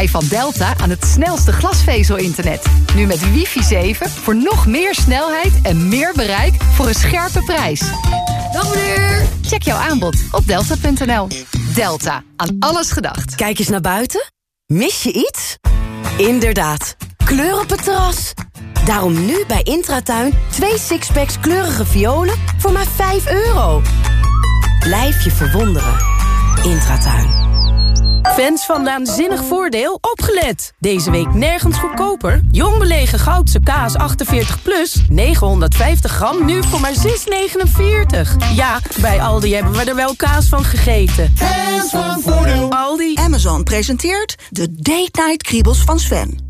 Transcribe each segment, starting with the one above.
Wij van Delta aan het snelste glasvezel-internet. Nu met wifi 7 voor nog meer snelheid en meer bereik voor een scherpe prijs. Dag meneer! Check jouw aanbod op delta.nl. Delta, aan alles gedacht. Kijk eens naar buiten. Mis je iets? Inderdaad, kleur op het terras. Daarom nu bij Intratuin twee sixpacks kleurige violen voor maar 5 euro. Blijf je verwonderen. Intratuin. Fans van Naanzinnig Voordeel, opgelet! Deze week nergens goedkoper. Jong belegen Goudse kaas 48 plus, 950 gram, nu voor maar 6,49. Ja, bij Aldi hebben we er wel kaas van gegeten. Fans van Voordeel. Aldi. Amazon presenteert de Date Night Kriebels van Sven.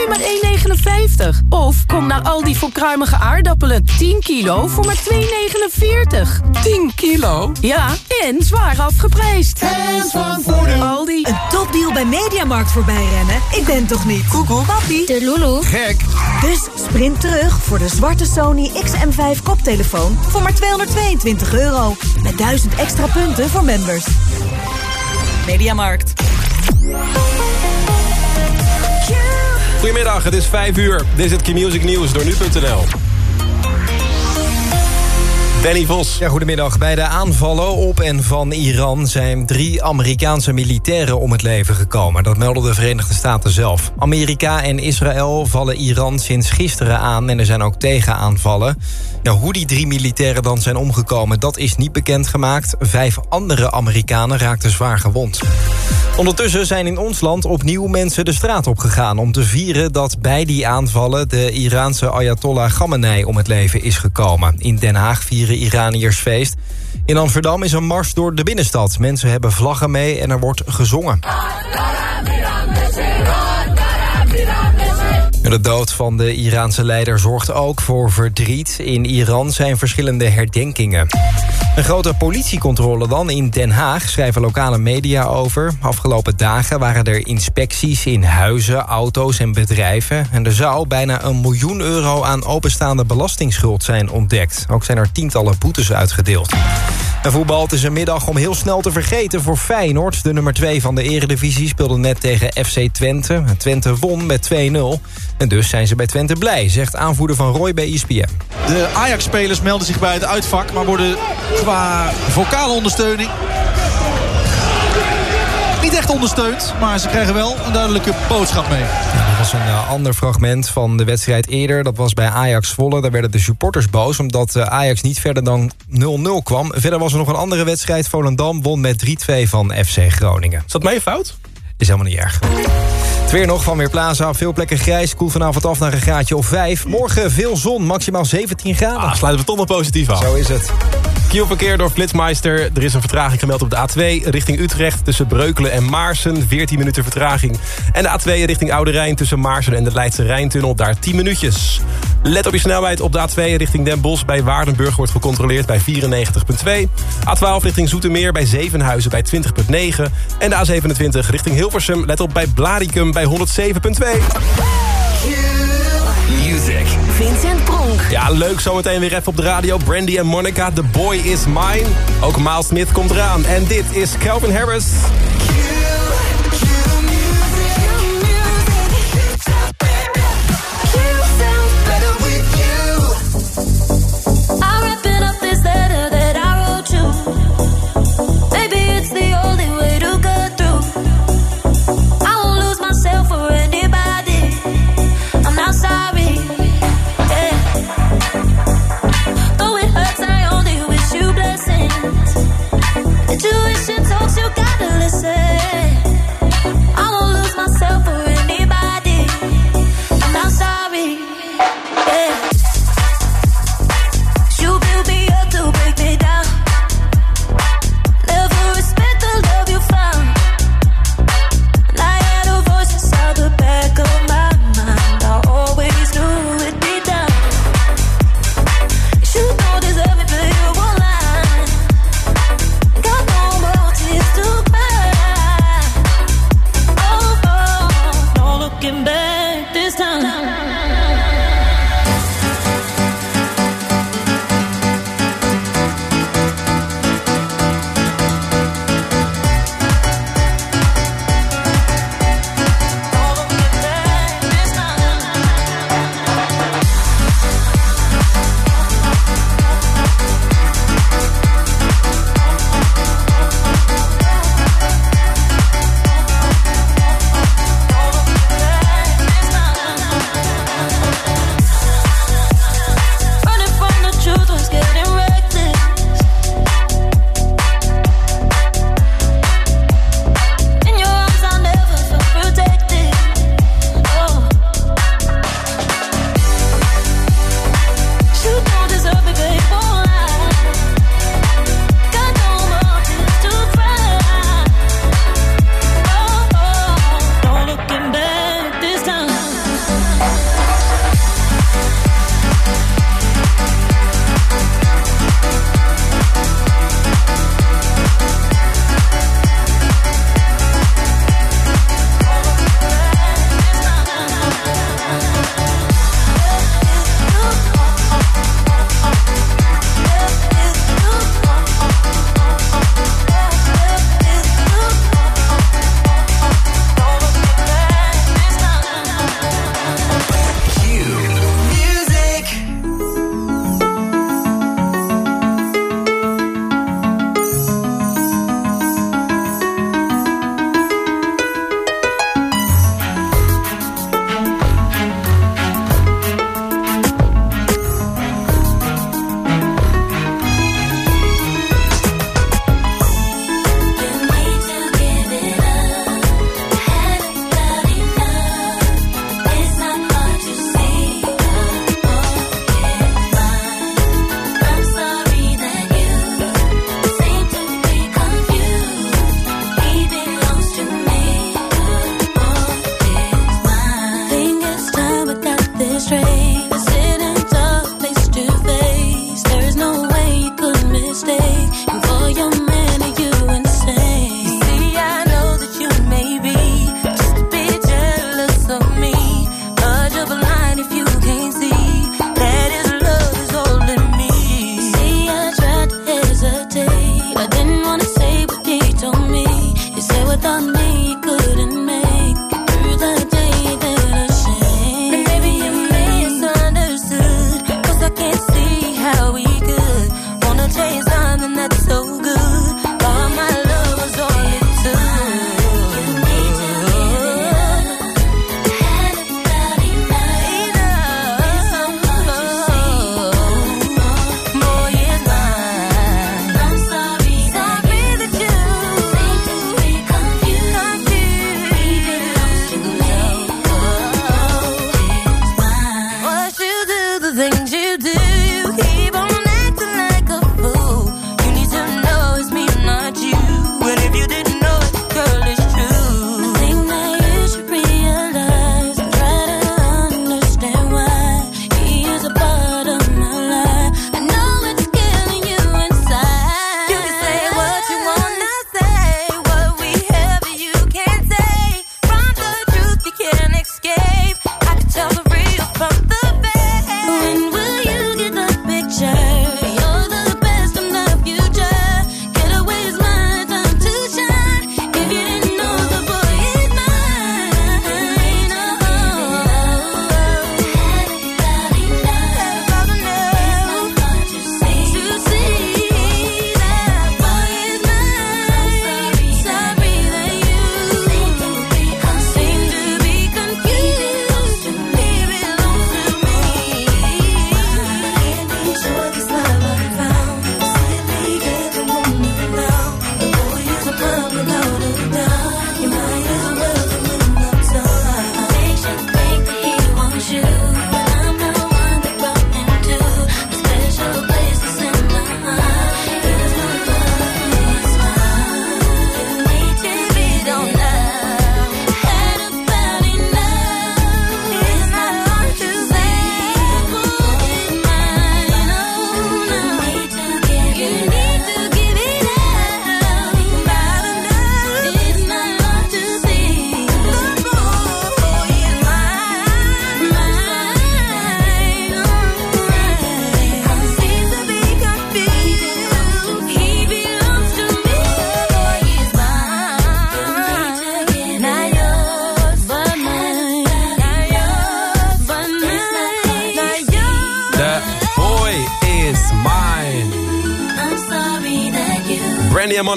nu maar 1,59. Of kom naar Aldi voor kruimige aardappelen. 10 kilo voor maar 2,49. 10 kilo? Ja, en zwaar afgeprijsd. Fans van Voordeel. Aldi. Een topdeal bij Mediamarkt voorbij rennen? Ik ben toch niet? Google. Papi. De Lulu. Gek. Dus sprint terug voor de zwarte Sony XM5 koptelefoon voor maar 222 euro. Met 1000 extra punten voor members. Mediamarkt. Goedemiddag, het is 5 uur. Dit is het Q-Music Nieuws door nu.nl. Danny Vos. Ja, goedemiddag. Bij de aanvallen op en van Iran zijn drie Amerikaanse militairen om het leven gekomen. Dat melden de Verenigde Staten zelf. Amerika en Israël vallen Iran sinds gisteren aan en er zijn ook tegenaanvallen. Ja, hoe die drie militairen dan zijn omgekomen, dat is niet bekendgemaakt. Vijf andere Amerikanen raakten zwaar gewond. Ondertussen zijn in ons land opnieuw mensen de straat opgegaan... om te vieren dat bij die aanvallen de Iraanse Ayatollah Khamenei om het leven is gekomen. In Den Haag vieren Iraniërs feest. In Amsterdam is een mars door de binnenstad. Mensen hebben vlaggen mee en er wordt gezongen. De dood van de Iraanse leider zorgt ook voor verdriet. In Iran zijn verschillende herdenkingen. Een grote politiecontrole dan in Den Haag, schrijven lokale media over. Afgelopen dagen waren er inspecties in huizen, auto's en bedrijven. En er zou bijna een miljoen euro aan openstaande belastingsschuld zijn ontdekt. Ook zijn er tientallen boetes uitgedeeld. En voetbal, is een middag om heel snel te vergeten voor Feyenoord. De nummer 2 van de eredivisie speelde net tegen FC Twente. Twente won met 2-0. En dus zijn ze bij Twente blij, zegt aanvoerder van Roy bij ESPN. De Ajax-spelers melden zich bij het uitvak... maar worden qua vocale ondersteuning niet echt ondersteund. Maar ze krijgen wel een duidelijke boodschap mee. Ja, dat was een uh, ander fragment van de wedstrijd eerder. Dat was bij Ajax Zwolle. Daar werden de supporters boos omdat uh, Ajax niet verder dan 0-0 kwam. Verder was er nog een andere wedstrijd. Volendam won met 3-2 van FC Groningen. Is dat mee fout? Is helemaal niet erg. Het weer nog van Weerplaza. Op veel plekken grijs. Koelt vanavond af naar een graadje of 5. Morgen veel zon, maximaal 17 graden. Ah, sluiten we toch nog positief af. Zo is het. Kielverkeer door Flitsmeister. Er is een vertraging gemeld op de A2 richting Utrecht... tussen Breukelen en Maarsen, 14 minuten vertraging. En de A2 richting Oude Rijn tussen Maarsen en de Leidse Rijntunnel... daar 10 minuutjes. Let op je snelheid op de A2 richting Den Bosch... bij Waardenburg wordt gecontroleerd bij 94,2. A12 richting Zoetermeer bij Zevenhuizen bij 20,9. En de A27 richting Hilversum. Let op bij Blaricum bij 107,2. Vincent Pronk. Ja, leuk zometeen weer even op de radio. Brandy en Monica, The Boy Is Mine. Ook Miles Smith komt eraan. En dit is Calvin Harris.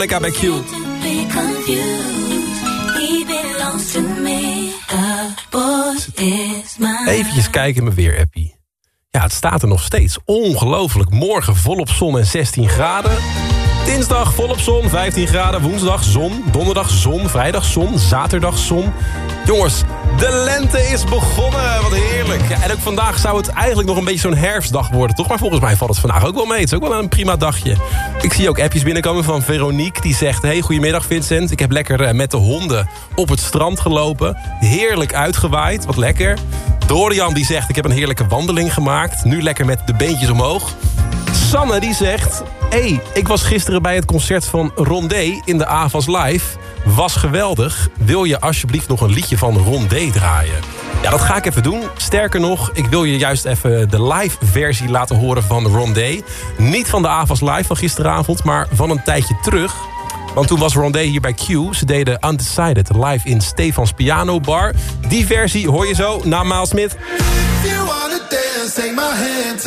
Monica. Even kijken in mijn weer-appie. Ja, het staat er nog steeds. Ongelooflijk. Morgen volop zon en 16 graden. Dinsdag volop zon, 15 graden. Woensdag zon. Donderdag zon. Vrijdag zon. Zaterdag zon. Jongens, de lente is begonnen. Wat heerlijk. Ja, en ook vandaag zou het eigenlijk nog een beetje zo'n herfstdag worden, toch? Maar volgens mij valt het vandaag ook wel mee. Het is ook wel een prima dagje. Ik zie ook appjes binnenkomen van Veronique. Die zegt, hey, goedemiddag Vincent. Ik heb lekker eh, met de honden op het strand gelopen. Heerlijk uitgewaaid. Wat lekker. Dorian die zegt, ik heb een heerlijke wandeling gemaakt. Nu lekker met de beentjes omhoog. Sanne die zegt... hey, ik was gisteren bij het concert van Rondé in de AVAS Live. Was geweldig. Wil je alsjeblieft nog een liedje van Rondé draaien? Ja, dat ga ik even doen. Sterker nog, ik wil je juist even de live versie laten horen van Rondé. Niet van de AVAS Live van gisteravond, maar van een tijdje terug. Want toen was Rondé hier bij Q. Ze deden Undecided live in Stefans Piano Bar. Die versie hoor je zo na Maal Smit. take my hand,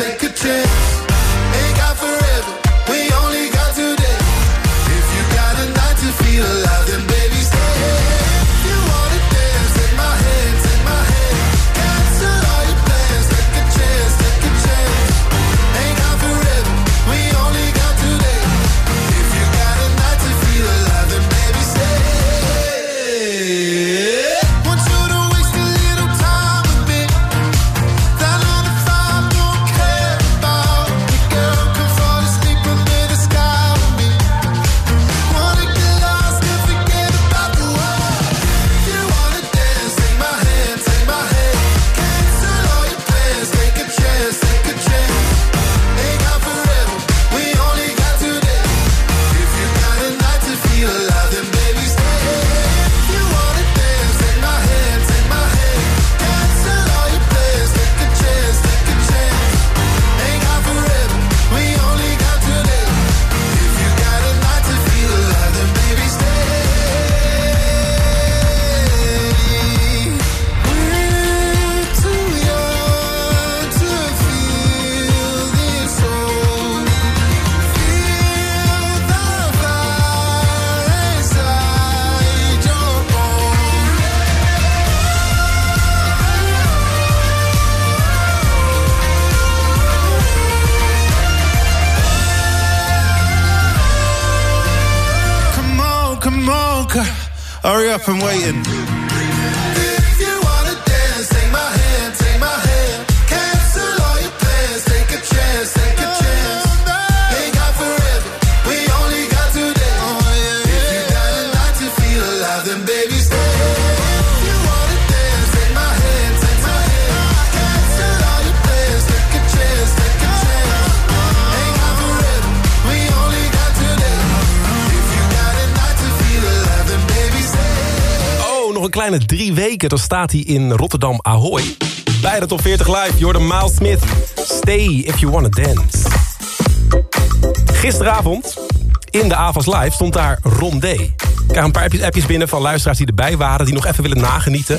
take a chance. Up and waiting. Weken, staat hij in Rotterdam Ahoy. Bij de Top 40 Live, Jordan Miles Smith. Stay if you wanna dance. Gisteravond, in de AVAS Live, stond daar Rondé. Ik krijg een paar appjes- appjes binnen van luisteraars die erbij waren... die nog even willen nagenieten.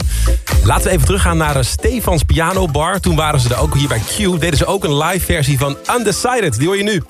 Laten we even teruggaan naar eh, Stefans Piano Bar. Toen waren ze er ook hier bij Q. Deden ze ook een live versie van Undecided. Die hoor je nu.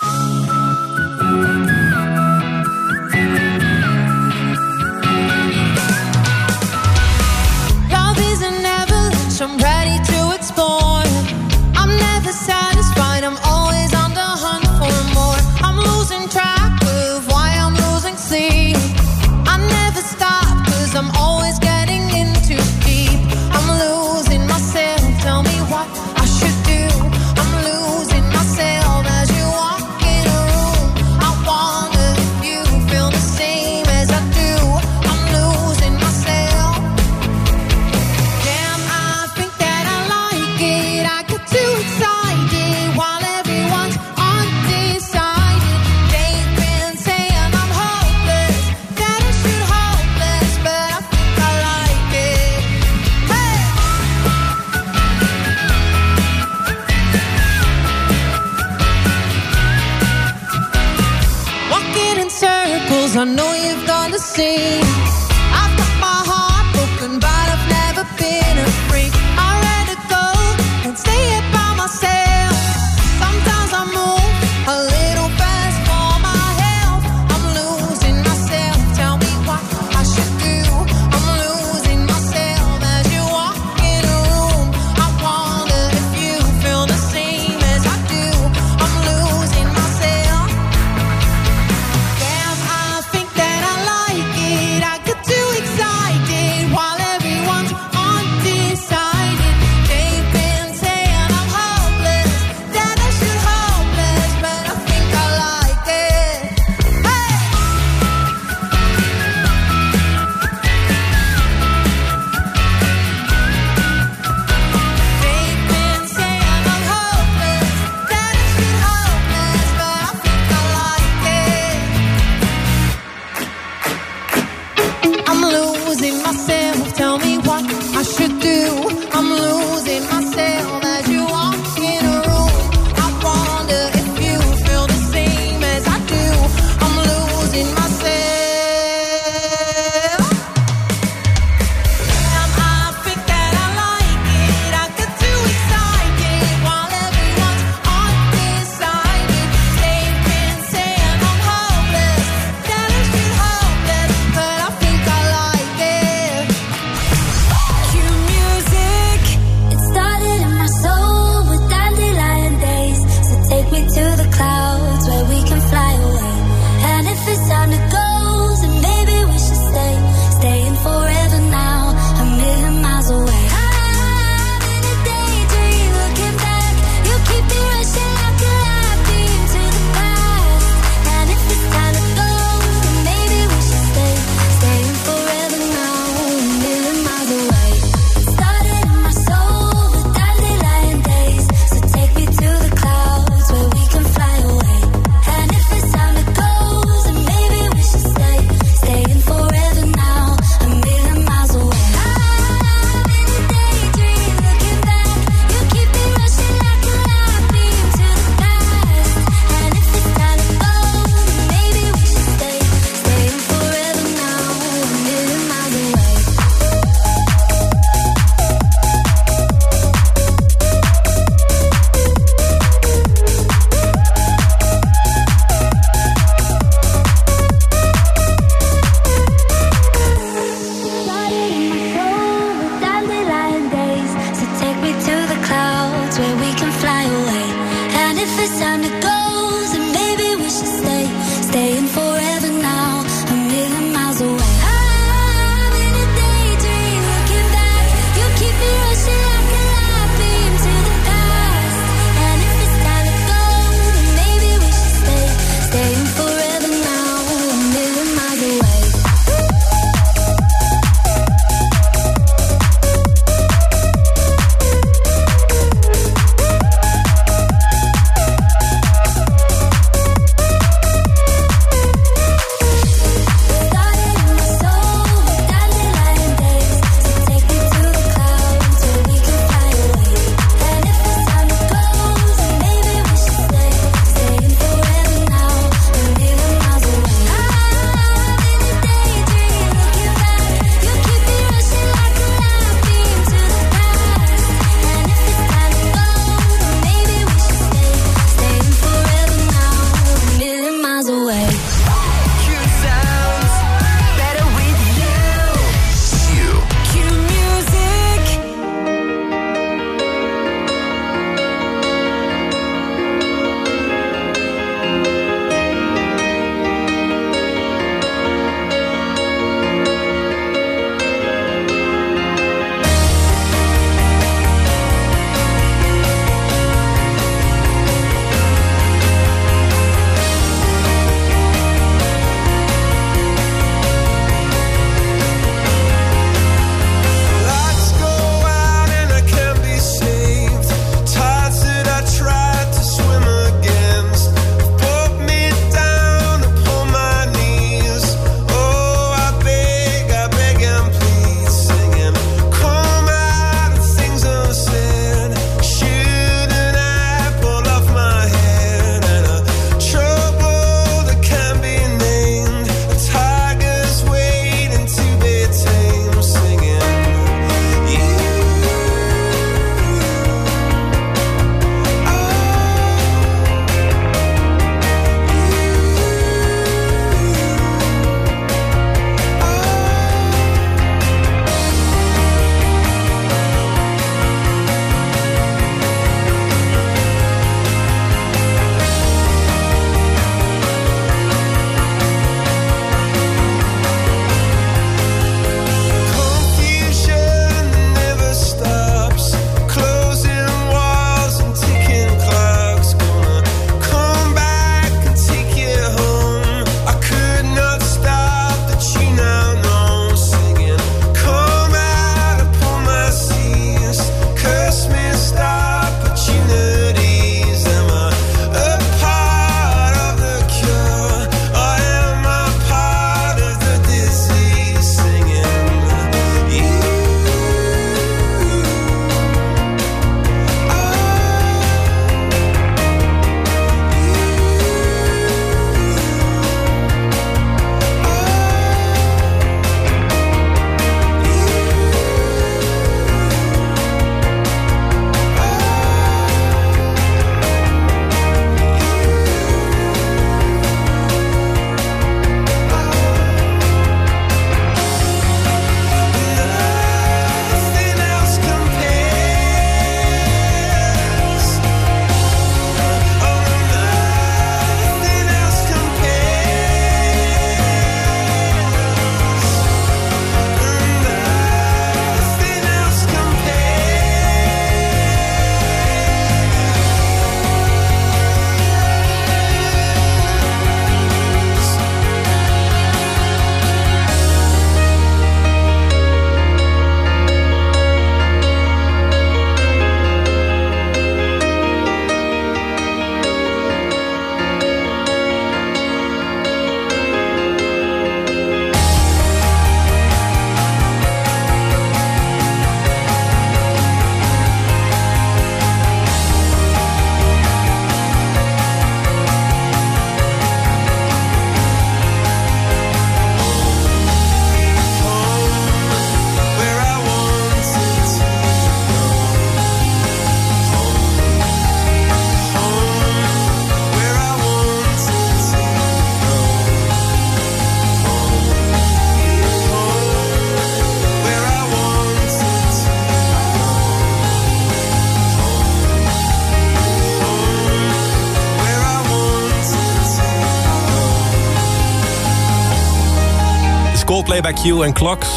Q en Clocks.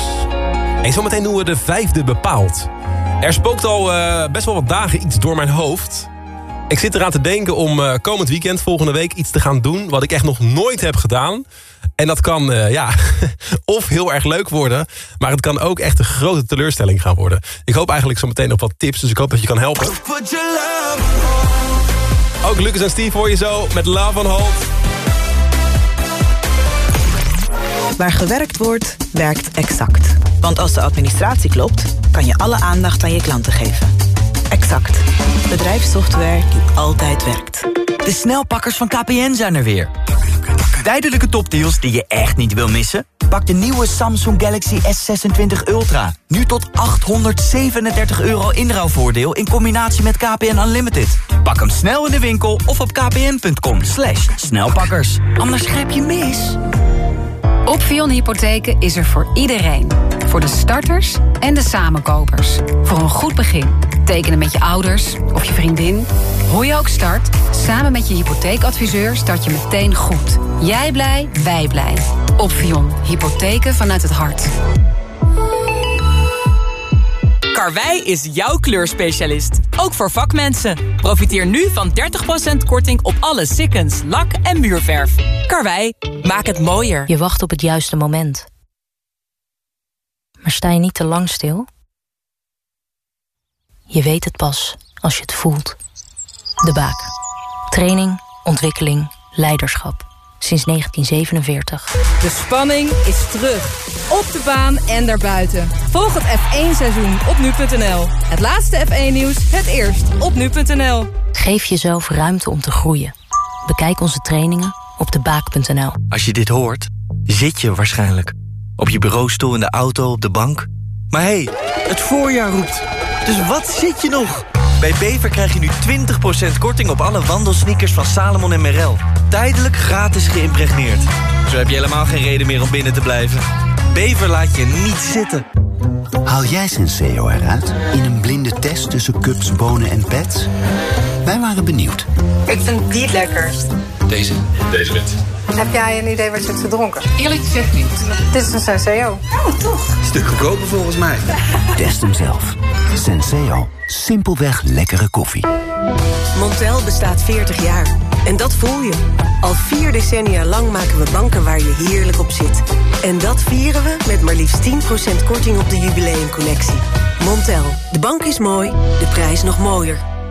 En zometeen doen we de vijfde bepaald. Er spookt al eh, best wel wat dagen iets door mijn hoofd. Ik zit eraan te denken om eh, komend weekend, volgende week, iets te gaan doen... wat ik echt nog nooit heb gedaan. En dat kan, eh, ja, of heel erg leuk worden... maar het kan ook echt een grote teleurstelling gaan worden. Ik hoop eigenlijk zo meteen op wat tips, dus ik hoop dat je kan helpen. Ook Lucas en Steve hoor je zo met Love on Hold. Waar gewerkt wordt, werkt Exact. Want als de administratie klopt, kan je alle aandacht aan je klanten geven. Exact. Bedrijfssoftware die altijd werkt. De snelpakkers van KPN zijn er weer. Tijdelijke topdeals die je echt niet wil missen? Pak de nieuwe Samsung Galaxy S26 Ultra. Nu tot 837 euro inruilvoordeel in combinatie met KPN Unlimited. Pak hem snel in de winkel of op kpn.com slash snelpakkers. Anders grijp je mis. Opvion Hypotheken is er voor iedereen. Voor de starters en de samenkopers. Voor een goed begin. Tekenen met je ouders of je vriendin. Hoe je ook start, samen met je hypotheekadviseur start je meteen goed. Jij blij, wij blij. Opvion Hypotheken vanuit het hart. Karwei is jouw kleurspecialist. Ook voor vakmensen. Profiteer nu van 30% korting op alle sikkens, lak en muurverf. Karwei, maak het mooier. Je wacht op het juiste moment. Maar sta je niet te lang stil? Je weet het pas als je het voelt. De Baak. Training, ontwikkeling, leiderschap. Sinds 1947. De spanning is terug. Op de baan en daarbuiten. Volg het F1-seizoen op nu.nl. Het laatste F1-nieuws, het eerst op nu.nl. Geef jezelf ruimte om te groeien. Bekijk onze trainingen op debaak.nl. Als je dit hoort, zit je waarschijnlijk. Op je bureaustoel, in de auto, op de bank. Maar hé, hey, het voorjaar roept. Dus wat zit je nog? Bij Bever krijg je nu 20% korting op alle wandelsneakers van Salomon en Merrell. Tijdelijk gratis geïmpregneerd. Zo heb je helemaal geen reden meer om binnen te blijven. Bever laat je niet zitten. Haal jij Senseo eruit in een blinde test tussen cups, bonen en pets? Wij waren benieuwd. Ik vind die het lekkerst. Deze? Deze wit. Heb jij een idee wat je hebt gedronken? Eerlijk gezegd niet. Dit is een Senseo. Oh, toch? Stuk goedkoper volgens mij. Test hem zelf. Senseo. Simpelweg lekkere koffie. Montel bestaat 40 jaar. En dat voel je. Al vier decennia lang maken we banken waar je heerlijk op zit. En dat vieren we met maar liefst 10% korting op de jubileumcollectie. Montel. De bank is mooi, de prijs nog mooier.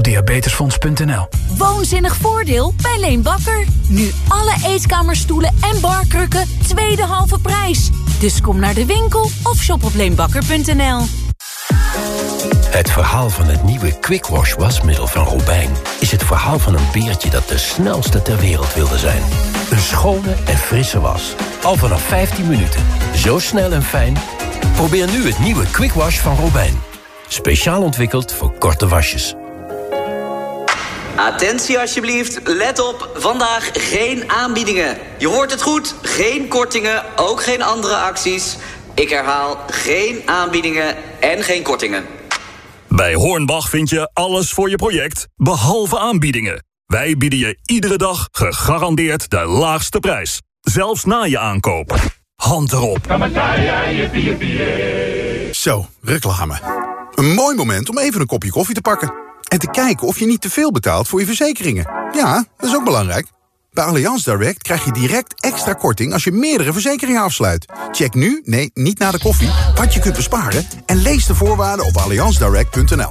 op diabetesfonds.nl. Woonzinnig voordeel bij Leen Bakker. Nu alle eetkamerstoelen en barkrukken tweede halve prijs. Dus kom naar de winkel of shop op leenbakker.nl. Het verhaal van het nieuwe Quick Wash wasmiddel van Robijn... is het verhaal van een beertje dat de snelste ter wereld wilde zijn. Een schone en frisse was. Al vanaf 15 minuten. Zo snel en fijn. Probeer nu het nieuwe Quick Wash van Robijn. Speciaal ontwikkeld voor korte wasjes. Attentie alsjeblieft, let op, vandaag geen aanbiedingen. Je hoort het goed, geen kortingen, ook geen andere acties. Ik herhaal, geen aanbiedingen en geen kortingen. Bij Hornbach vind je alles voor je project, behalve aanbiedingen. Wij bieden je iedere dag gegarandeerd de laagste prijs. Zelfs na je aankoop. Hand erop. Zo, reclame. Een mooi moment om even een kopje koffie te pakken. En te kijken of je niet te veel betaalt voor je verzekeringen. Ja, dat is ook belangrijk. Bij Allianz Direct krijg je direct extra korting als je meerdere verzekeringen afsluit. Check nu, nee, niet na de koffie, wat je kunt besparen... en lees de voorwaarden op allianzdirect.nl.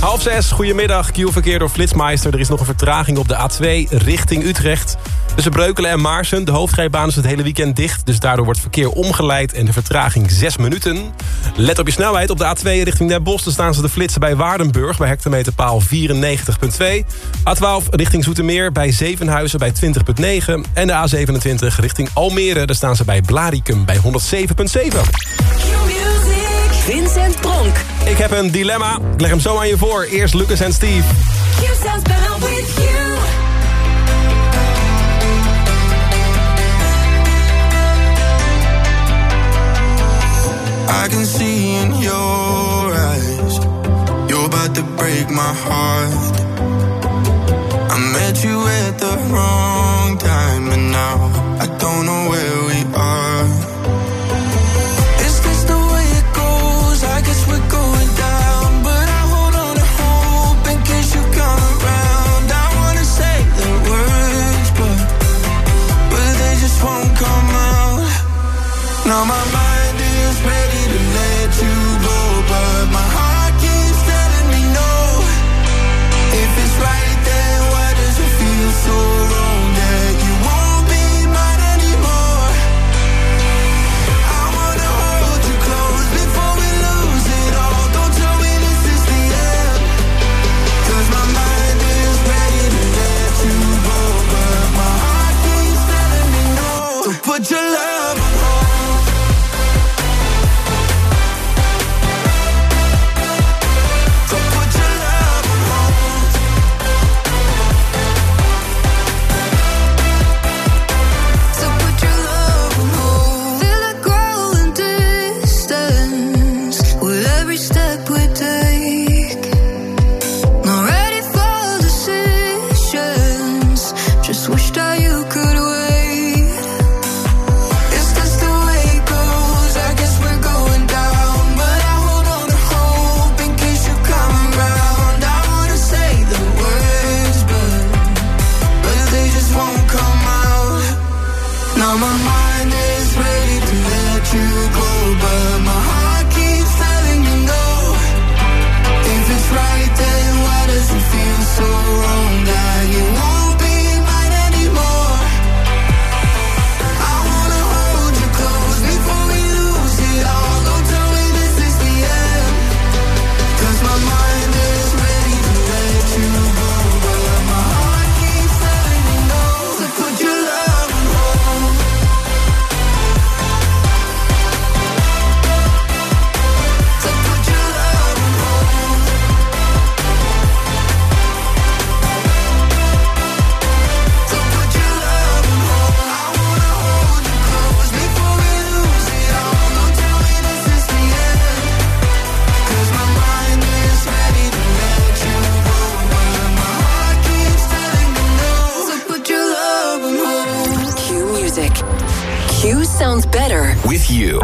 Half zes, goedemiddag. Q-verkeer door Flitsmeister. Er is nog een vertraging op de A2 richting Utrecht. Tussen Breukelen en Maarsen. De hoofdrijbaan is het hele weekend dicht. Dus daardoor wordt verkeer omgeleid en de vertraging 6 minuten. Let op je snelheid. Op de A2 richting Den Bosch. Staan ze de flitsen bij Waardenburg. Bij hectometerpaal 94.2. A12 richting Zoetermeer bij Zevenhuizen bij 20.9. En de A27 richting Almere. Daar staan ze bij Blaricum bij 107.7. Vincent Pronk. Ik heb een dilemma. Ik leg hem zo aan je voor. Eerst Lucas en Steve. You sounds better with you. I can see in your eyes You're about to break my heart I met you at the wrong time And now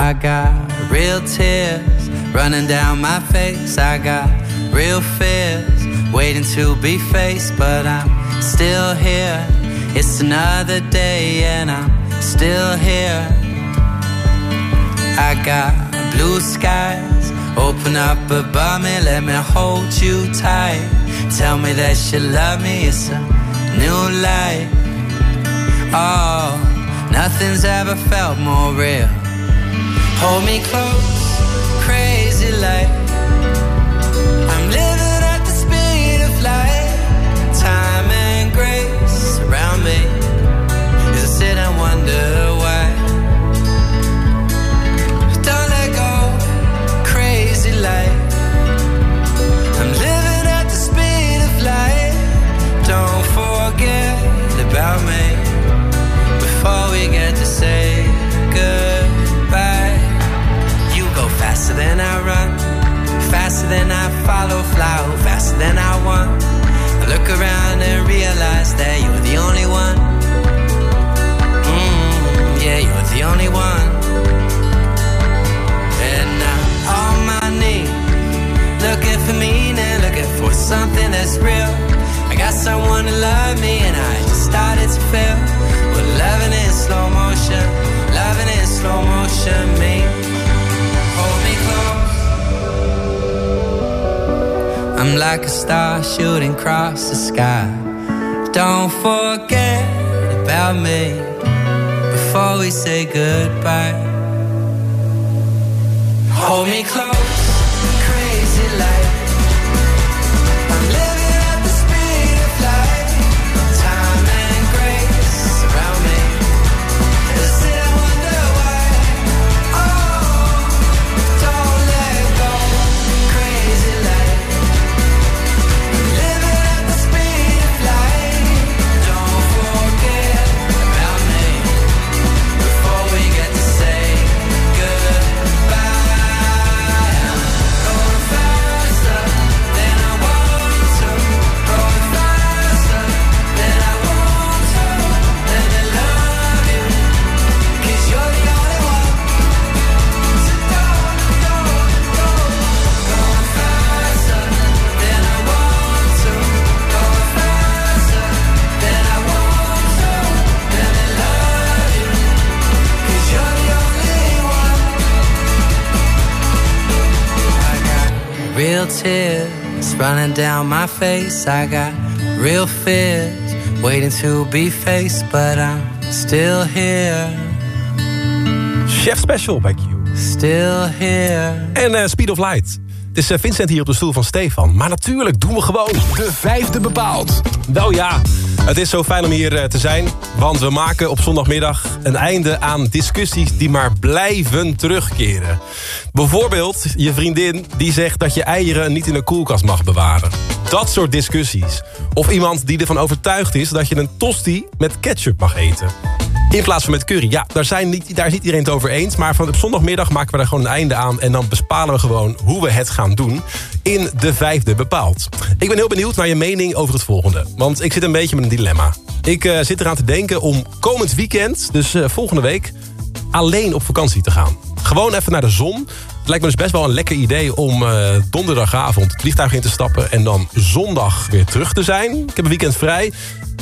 I got real tears running down my face. I got real fears waiting to be faced, but I'm still here. It's another day and I'm still here. I got blue skies open up above me, let me hold you tight. Tell me that you love me, it's a new life. Oh, nothing's ever felt more real. Hold me close, faster than I follow, fly faster than I want. I look around and realize that you're the only one. Mm, yeah, you're the only one. And now on my knees, looking for meaning, looking for something that's real. I got someone to love me, and I just started to feel. Well, loving in slow motion, loving in slow motion, me. I'm like a star shooting across the sky. Don't forget about me before we say goodbye. Hold me close, Real tears running down my face. I got real fears waiting to be faced, but I'm still here. Chef Special bij Q. Still here. En eh, Speed of Light. Het is eh, Vincent hier op de stoel van Stefan. Maar natuurlijk doen we gewoon de vijfde bepaald. Wel ja, het is zo fijn om hier eh, te zijn. Want we maken op zondagmiddag een einde aan discussies die maar blijven terugkeren. Bijvoorbeeld je vriendin die zegt dat je eieren niet in de koelkast mag bewaren. Dat soort discussies. Of iemand die ervan overtuigd is dat je een tosti met ketchup mag eten. In plaats van met curry. Ja, daar, zijn niet, daar is niet iedereen het over eens. Maar van op zondagmiddag maken we er gewoon een einde aan. En dan bepalen we gewoon hoe we het gaan doen. In de vijfde bepaald. Ik ben heel benieuwd naar je mening over het volgende. Want ik zit een beetje met een dilemma. Ik eh, zit eraan te denken om komend weekend, dus eh, volgende week... alleen op vakantie te gaan. Gewoon even naar de zon. Het lijkt me dus best wel een lekker idee om eh, donderdagavond het vliegtuig in te stappen... en dan zondag weer terug te zijn. Ik heb een weekend vrij.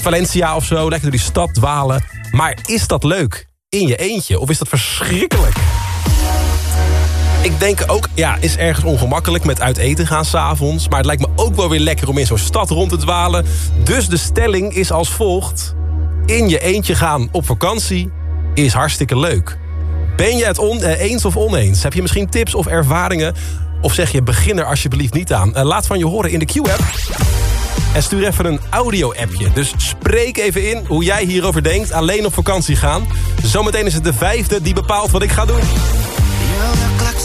Valencia of zo, lekker door die stad dwalen. Maar is dat leuk in je eentje? Of is dat verschrikkelijk? Ik denk ook, ja, is ergens ongemakkelijk met uit eten gaan s'avonds. Maar het lijkt me ook wel weer lekker om in zo'n stad rond te dwalen. Dus de stelling is als volgt. In je eentje gaan op vakantie is hartstikke leuk. Ben je het on, eh, eens of oneens? Heb je misschien tips of ervaringen? Of zeg je, begin er alsjeblieft niet aan. Eh, laat van je horen in de Q-app. En stuur even een audio-appje. Dus spreek even in hoe jij hierover denkt. Alleen op vakantie gaan. Zometeen is het de vijfde die bepaalt wat ik ga doen. You look like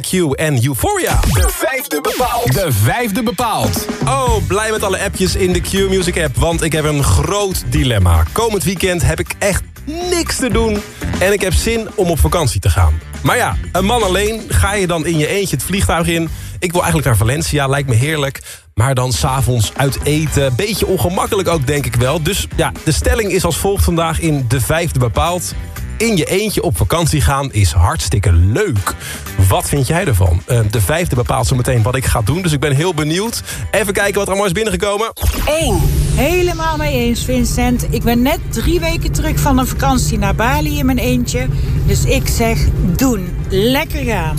Q en Euphoria. De vijfde bepaald. De vijfde bepaald. Oh, blij met alle appjes in de Q-Music app, want ik heb een groot dilemma. Komend weekend heb ik echt niks te doen en ik heb zin om op vakantie te gaan. Maar ja, een man alleen, ga je dan in je eentje het vliegtuig in? Ik wil eigenlijk naar Valencia, lijkt me heerlijk. Maar dan s'avonds uit eten, beetje ongemakkelijk ook denk ik wel. Dus ja, de stelling is als volgt vandaag in de vijfde bepaald in je eentje op vakantie gaan is hartstikke leuk. Wat vind jij ervan? Eh, de vijfde bepaalt zo meteen wat ik ga doen, dus ik ben heel benieuwd. Even kijken wat er allemaal is binnengekomen. 1. Helemaal mee eens, Vincent. Ik ben net drie weken terug van een vakantie naar Bali in mijn eentje. Dus ik zeg doen. Lekker gaan.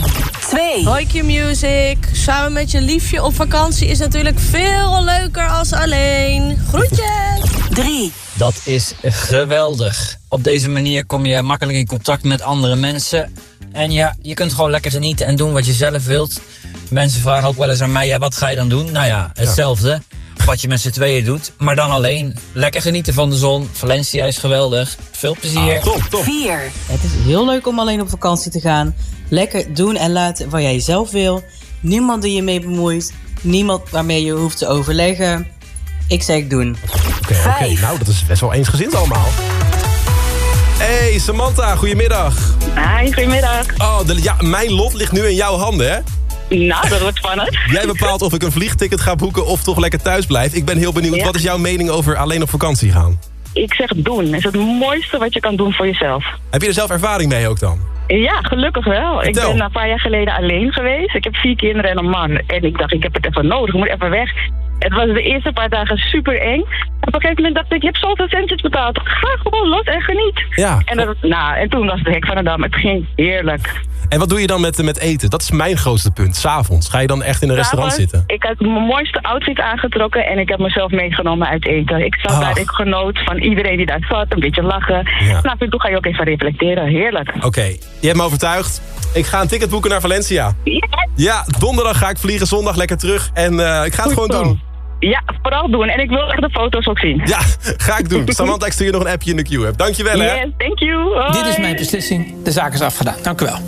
2. Hoi Q-Music. Samen met je liefje op vakantie is natuurlijk veel leuker als alleen. Groetjes. 3. Dat is geweldig. Op deze manier kom je makkelijk in contact met andere mensen. En ja, je kunt gewoon lekker genieten en doen wat je zelf wilt. Mensen vragen ook wel eens aan mij, ja, wat ga je dan doen? Nou ja, hetzelfde. Wat je met z'n tweeën doet, maar dan alleen. Lekker genieten van de zon. Valencia is geweldig. Veel plezier. Ah, top, top. 4. Het is heel leuk om alleen op vakantie te gaan. Lekker doen en laten wat jij zelf wil. Niemand die je mee bemoeit. Niemand waarmee je hoeft te overleggen. Ik zeg doen. Oké, oké. Nou, dat is best wel eensgezind allemaal. Hey Samantha, goedemiddag. Hi, goedemiddag. Oh, de, ja, mijn lot ligt nu in jouw handen, hè? Nou, dat wordt spannend. Jij bepaalt of ik een vliegticket ga boeken of toch lekker thuis blijf. Ik ben heel benieuwd, Ja. wat is jouw mening over alleen op vakantie gaan? Ik zeg doen. is het mooiste wat je kan doen voor jezelf. Heb je er zelf ervaring mee ook dan? Ja, gelukkig wel. Ik ben een paar jaar geleden alleen geweest. Ik heb vier kinderen en een man. En ik dacht, ik heb het even nodig. Ik moet even weg. Het was de eerste paar dagen super eng. Op een gegeven moment dacht ik, je hebt zoveel centjes betaald. Ga gewoon los en geniet. Ja. En, dat, nou, en toen was het hek van de dam. Het ging heerlijk. En wat doe je dan met, met eten? Dat is mijn grootste punt. S'avonds ga je dan echt in een restaurant zitten? Ik had mijn mooiste outfit aangetrokken en ik heb mezelf meegenomen uit eten. Ik zat Ah. daar, ik genoot van iedereen die daar zat, een beetje lachen. Ja. En af en toe ga je ook even reflecteren. Heerlijk. Oké, je hebt me overtuigd. Ik ga een ticket boeken naar Valencia. Ja, donderdag ga ik vliegen, zondag lekker terug. En eh, ik ga het Goed gewoon zo. doen. Ja, vooral doen. En ik wil echt de foto's ook zien. Ja, ga ik doen. Samantha, ik stuur je nog een appje in de queue. Heb. Dankjewel, hè. Yes, thank you. Hoi. Dit is mijn beslissing. De zaak is afgedaan. Dank u wel.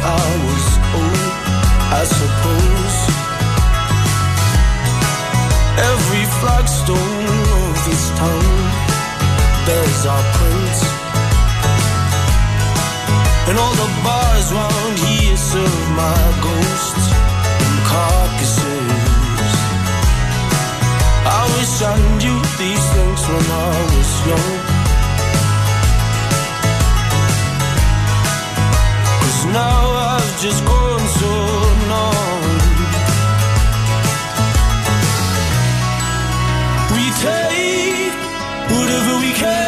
I was owed, I suppose. Every flagstone of this town bears our prints. And all the bars round here serve my ghosts and carcasses. I wish I knew these things when I was young. Now I've just grown so numb. We take whatever we can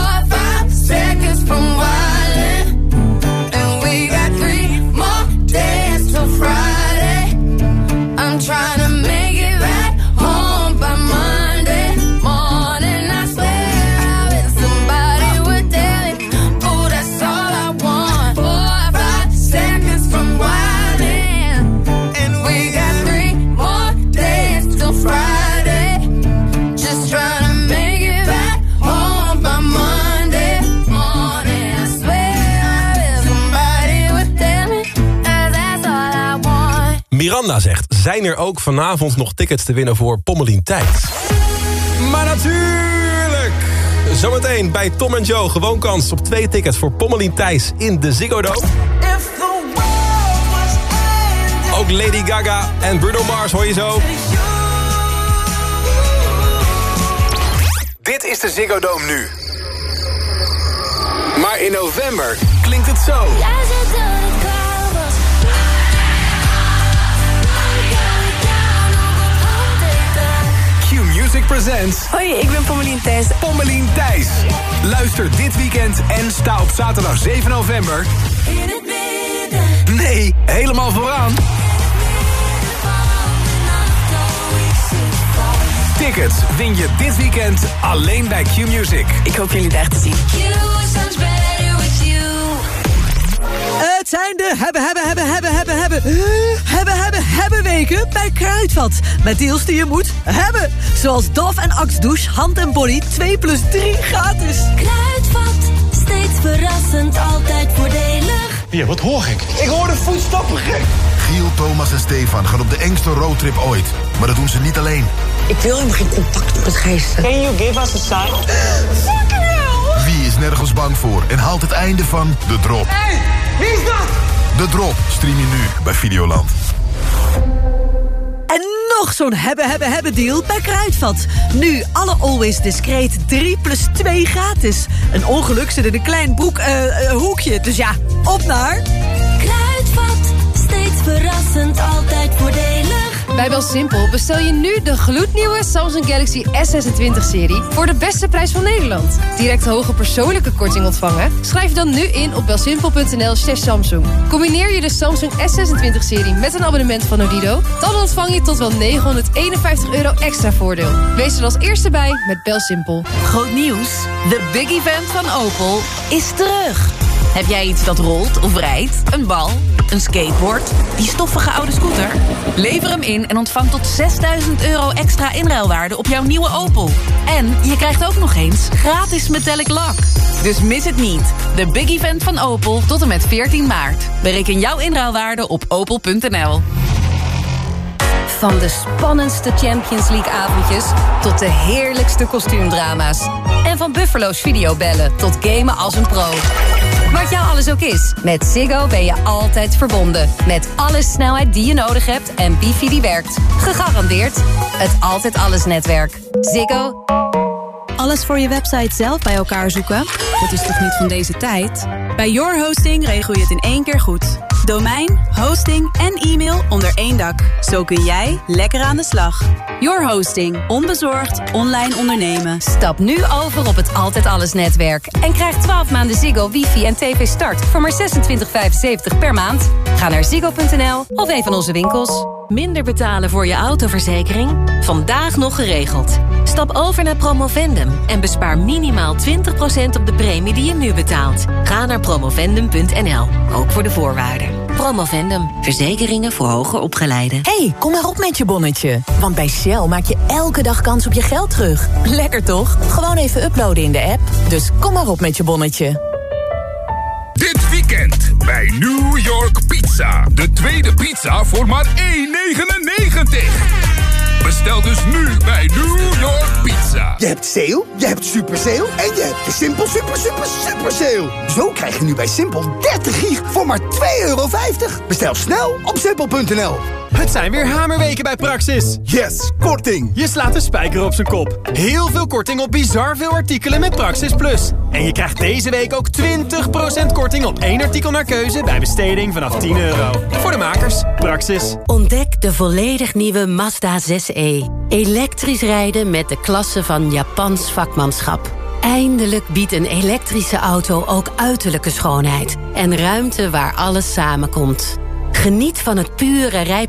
zijn er ook vanavond nog tickets te winnen voor Pommelien Tijd? Maar natuurlijk! Zometeen bij Tom en Joe gewoon kans op twee tickets voor Pommelien Thijs in de Ziggo Dome. Ook Lady Gaga en Bruno Mars hoor je zo. Dit is de Ziggo Dome nu. Maar in november klinkt het zo. Presents... Hoi, ik ben Pommelien Thijs. Pommelien Thijs. Luister dit weekend en sta op zaterdag 7 november... Nee, helemaal vooraan. Tickets win je dit weekend alleen bij Q-Music. Ik hoop jullie daar te zien. Zijn de hebben, hebben, hebben, hebben, hebben, hebben, hebben, hebben, hebben weken bij Kruidvat. Met deals die je moet hebben. Zoals Dove en Axe Douche, hand en body, 2 plus 3 gratis. Kruidvat, steeds verrassend, altijd voordelig. Ja, wat hoor ik? Ik hoor de voetstappen gek. Giel, Thomas en Stefan gaan op de engste roadtrip ooit. Maar dat doen ze niet alleen. Ik wil helemaal geen contact met geesten. Can you give us a sign? Fucking hell! Wie is nergens bang voor en haalt het einde van De Drop? Hey, is dat? De Drop stream je nu bij Videoland. En nog zo'n hebben, hebben, hebben deal bij Kruidvat. Nu alle Always Discreet 3 plus 2 gratis. Een ongeluk zit in een klein broek, eh, eh, hoekje. Dus ja, op naar... Kruidvat, steeds verrassend, altijd voordelig. Bij BelSimpel bestel je nu de gloednieuwe Samsung Galaxy S26-serie... voor de beste prijs van Nederland. Direct hoge persoonlijke korting ontvangen? Schrijf dan nu in op belsimpel.nl slash Samsung. Combineer je de Samsung S26-serie met een abonnement van Odido... dan ontvang je tot wel 951 euro extra voordeel. Wees er als eerste bij met BelSimpel. Groot nieuws. De big event van Opel is terug. Heb jij iets dat rolt of rijdt? Een bal? Een skateboard? Die stoffige oude scooter? Lever hem in en ontvang tot 6000 euro extra inruilwaarde op jouw nieuwe Opel. En je krijgt ook nog eens gratis metallic lak. Dus mis het niet. De big event van Opel tot en met 14 maart. Bereken jouw inruilwaarde op opel.nl. Van de spannendste Champions League avondjes tot de heerlijkste kostuumdrama's. En van Buffalo's videobellen tot gamen als een pro. Wat jou alles ook is, met Ziggo ben je altijd verbonden. Met alle snelheid die je nodig hebt en wifi die werkt. Gegarandeerd het Altijd Alles netwerk. Ziggo. Alles voor je website zelf bij elkaar zoeken? Dat is toch niet van deze tijd? Bij Your Hosting regel je het in één keer goed. Domein, hosting en e-mail onder één dak. Zo kun jij lekker aan de slag. Your Hosting. Onbezorgd online ondernemen. Stap nu over op het Altijd Alles netwerk. En krijg 12 maanden Ziggo, wifi en tv start voor maar 26,75 per maand. Ga naar ziggo.nl of een van onze winkels. Minder betalen voor je autoverzekering? Vandaag nog geregeld. Stap over naar Promovendum en bespaar minimaal 20% op de premie die je nu betaalt. Ga naar promovendum.nl, ook voor de voorwaarden. Promovendum, verzekeringen voor hoger opgeleiden. hey, kom maar op met je bonnetje. Want bij Shell maak je elke dag kans op je geld terug. Lekker toch? Gewoon even uploaden in de app. Dus kom maar op met je bonnetje. Dit bij New York Pizza. De tweede pizza voor maar 1,99. Bestel dus nu bij New York Pizza. Je hebt sale, je hebt super sale en je hebt de Simpel super super super sale. Zo krijg je nu bij Simpel 30 gig voor maar 2,50 euro. Bestel snel op simpel.nl. Het zijn weer hamerweken bij Praxis. Yes, korting. Je slaat de spijker op zijn kop. Heel veel korting op bizar veel artikelen met Praxis Plus. En je krijgt deze week ook 20% korting op één artikel naar keuze... bij besteding vanaf 10 euro. Voor de makers, Praxis. Ontdek de volledig nieuwe Mazda 6e. Elektrisch rijden met de klasse van Japans vakmanschap. Eindelijk biedt een elektrische auto ook uiterlijke schoonheid... en ruimte waar alles samenkomt. Geniet van het pure rijplezier